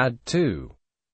Add 2.